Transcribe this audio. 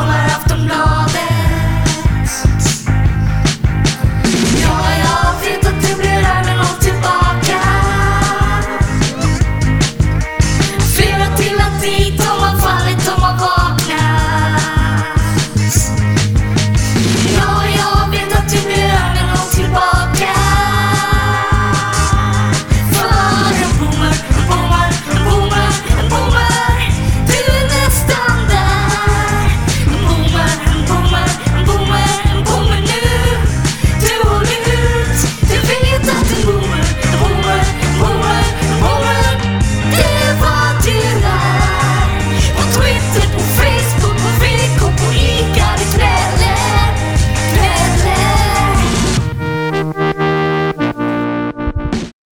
all I have to know.